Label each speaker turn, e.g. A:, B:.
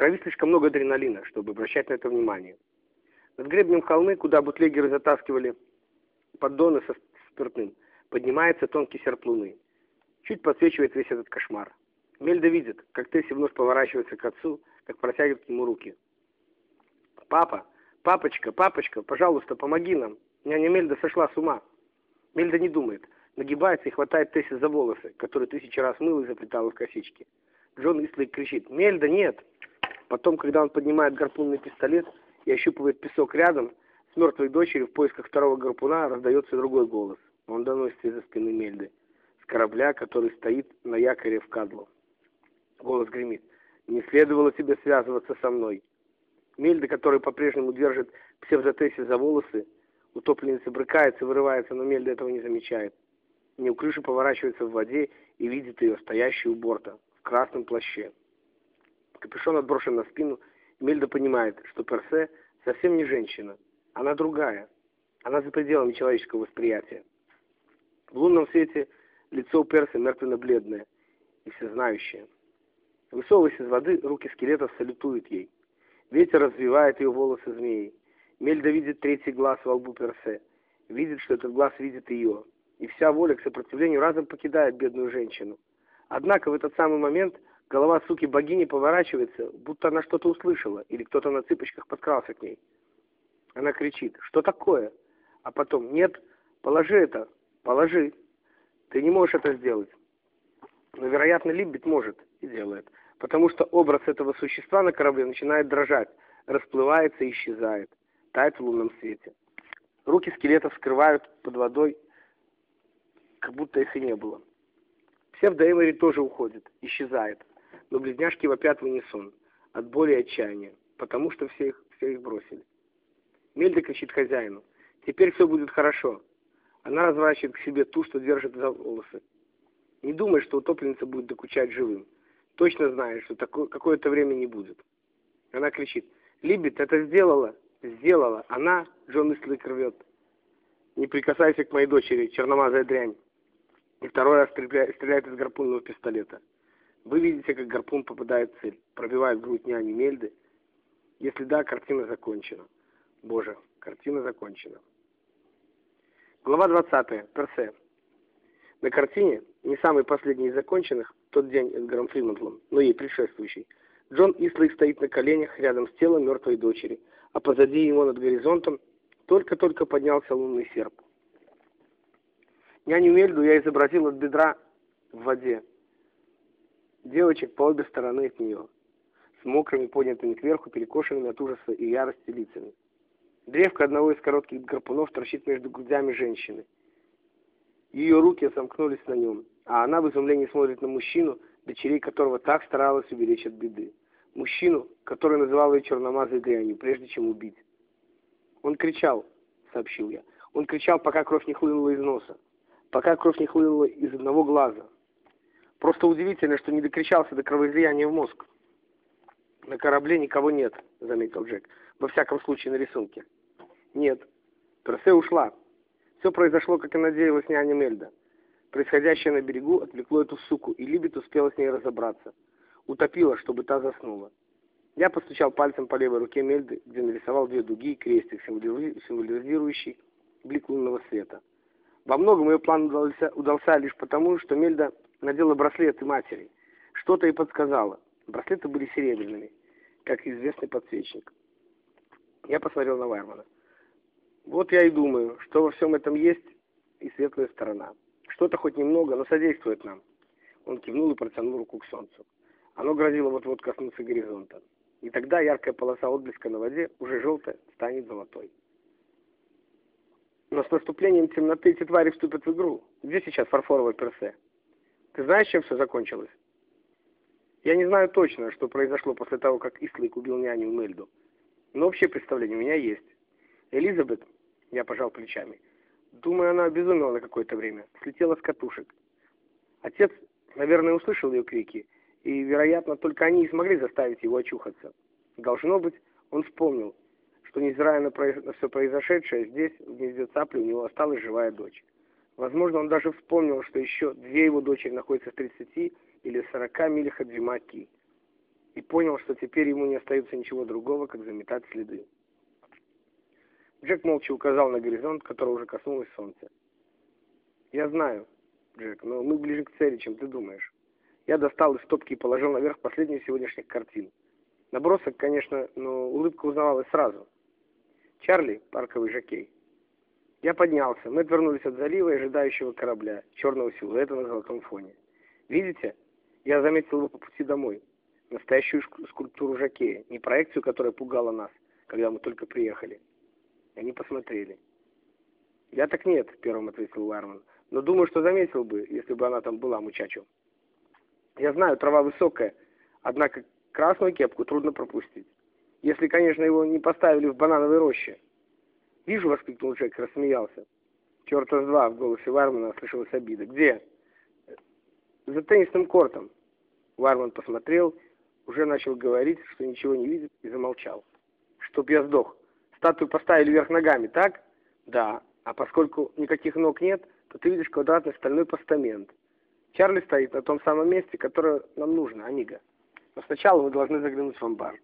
A: крови слишком много адреналина, чтобы обращать на это внимание. Над гребнем холмы, куда бутлегеры затаскивали поддоны со спиртным, поднимается тонкий серп луны. Чуть подсвечивает весь этот кошмар. Мельда видит, как Тесси вновь поворачивается к отцу, как протягивает к нему руки. «Папа! Папочка! Папочка! Пожалуйста, помоги нам! Няня Мельда сошла с ума!» Мельда не думает, нагибается и хватает Тесси за волосы, которые тысячи раз мыл и заплетала в косички. Джон Ислейк кричит «Мельда, нет!» Потом, когда он поднимает гарпунный пистолет и ощупывает песок рядом, с мертвой дочерью в поисках второго гарпуна раздается другой голос. Он доносится из-за спины Мельды, с корабля, который стоит на якоре в Кадлу. Голос гремит. «Не следовало тебе связываться со мной». Мельда, который по-прежнему держит псевдотесси за волосы, утопленница брыкается, вырывается, но Мельда этого не замечает. Неуклюже поворачивается в воде и видит ее, стоящую у борта, в красном плаще. Капюшон отброшен на спину, Мельда понимает, что Персе совсем не женщина. Она другая. Она за пределами человеческого восприятия. В лунном свете лицо у Персы мертвенно-бледное и всезнающее. Высовываясь из воды, руки скелетов салютуют ей. Ветер развивает ее волосы змеей. Мельда видит третий глаз во лбу Персе. Видит, что этот глаз видит ее. И вся воля к сопротивлению разом покидает бедную женщину. Однако в этот самый момент голова суки-богини поворачивается, будто она что-то услышала, или кто-то на цыпочках подкрался к ней. Она кричит, что такое? А потом, нет, положи это, положи. Ты не можешь это сделать. Но, вероятно, Либбит может и делает, потому что образ этого существа на корабле начинает дрожать, расплывается и исчезает, тает в лунном свете. Руки скелетов скрывают под водой, как будто их и не было. Псевдо Эймори тоже уходит, исчезает, но близняшки вопят в унисон, от боли и отчаяния, потому что все их, все их бросили. Мельда кричит хозяину. «Теперь все будет хорошо». Она разворачивает к себе ту, что держит за волосы. Не думай, что утопленница будет докучать живым. Точно знает, что такое, какое-то время не будет. Она кричит. «Либет это сделала! Сделала! Она!» Джон Ислик рвет. «Не прикасайся к моей дочери, черномазая дрянь!» И второй раз стреляет из гарпунного пистолета. Вы видите, как гарпун попадает в цель, пробивает грудь няни Мельды. Если да, картина закончена. Боже, картина закончена. Глава 20. Персе. На картине, не самый последний из законченных, тот день Эдгаром Фримонтлом, но ей предшествующий, Джон Ислейк стоит на коленях рядом с телом мертвой дочери, а позади его над горизонтом только-только поднялся лунный серп. Няню Мельду я изобразил от бедра в воде. Девочек по обе стороны от нее, с мокрыми, поднятыми кверху, перекошенными от ужаса и ярости лицами. Древко одного из коротких гарпунов торчит между грудями женщины. Ее руки сомкнулись на нем, а она в изумлении смотрит на мужчину, дочерей которого так старалась уберечь от беды. Мужчину, который называл ее черномазой дрянью, прежде чем убить. Он кричал, сообщил я. Он кричал, пока кровь не хлынула из носа, пока кровь не хлынула из одного глаза. Просто удивительно, что не докричался до кровоизлияния в мозг. «На корабле никого нет», — заметил Джек. «Во всяком случае, на рисунке». Нет. Персе ушла. Все произошло, как и надеялась няня Мельда. Происходящее на берегу отвлекло эту суку, и Либет успела с ней разобраться. Утопила, чтобы та заснула. Я постучал пальцем по левой руке Мельды, где нарисовал две дуги и крестик, символизирующий блик лунного света. Во многом ее план удался, удался лишь потому, что Мельда надела браслеты матери. Что-то ей подсказала. Браслеты были серебряными, как известный подсвечник. Я посмотрел на Вайермана. Вот я и думаю, что во всем этом есть и светлая сторона. Что-то хоть немного, но содействует нам. Он кивнул и протянул руку к солнцу. Оно грозило вот-вот коснуться горизонта. И тогда яркая полоса отблеска на воде, уже желтая, станет золотой. Но с наступлением темноты эти твари вступят в игру. Где сейчас фарфоровое персе? Ты знаешь, чем все закончилось? Я не знаю точно, что произошло после того, как Ислык убил няню Мельду. Но общее представление у меня есть. Элизабет, я пожал плечами, думаю, она обезумела на какое-то время, слетела с катушек. Отец, наверное, услышал ее крики, и, вероятно, только они и смогли заставить его очухаться. Должно быть, он вспомнил, что, невзирая на, произ... на все произошедшее, здесь, в гнезде цапли, у него осталась живая дочь. Возможно, он даже вспомнил, что еще две его дочери находятся в 30 или 40 милях от Джимаки. и понял, что теперь ему не остается ничего другого, как заметать следы. Джек молча указал на горизонт, который уже коснулось солнца. «Я знаю, Джек, но мы ближе к цели, чем ты думаешь». Я достал из стопки и положил наверх последнюю сегодняшних картин. Набросок, конечно, но улыбка узнавалась сразу. Чарли, парковый жокей. Я поднялся. Мы отвернулись от залива и ожидающего корабля, черного силуэта на золотом фоне. Видите? Я заметил его по пути домой. Настоящую скульптуру жокея, не проекцию, которая пугала нас, когда мы только приехали. Они посмотрели. «Я так нет», — первым ответил Уайерман. «Но думаю, что заметил бы, если бы она там была, мучачу». «Я знаю, трава высокая, однако красную кепку трудно пропустить. Если, конечно, его не поставили в банановой роще». «Вижу», — воскликнул Джек рассмеялся. «Черта с два!» — в голосе Вармана слышалась обида. «Где?» «За теннисным кортом». Варман посмотрел, уже начал говорить, что ничего не видит, и замолчал. «Чтоб я сдох. Статую поставили вверх ногами, так?» «Да. А поскольку никаких ног нет, то ты видишь квадратный стальной постамент. Чарли стоит на том самом месте, которое нам нужно, Амиго. Но сначала вы должны заглянуть в амбар».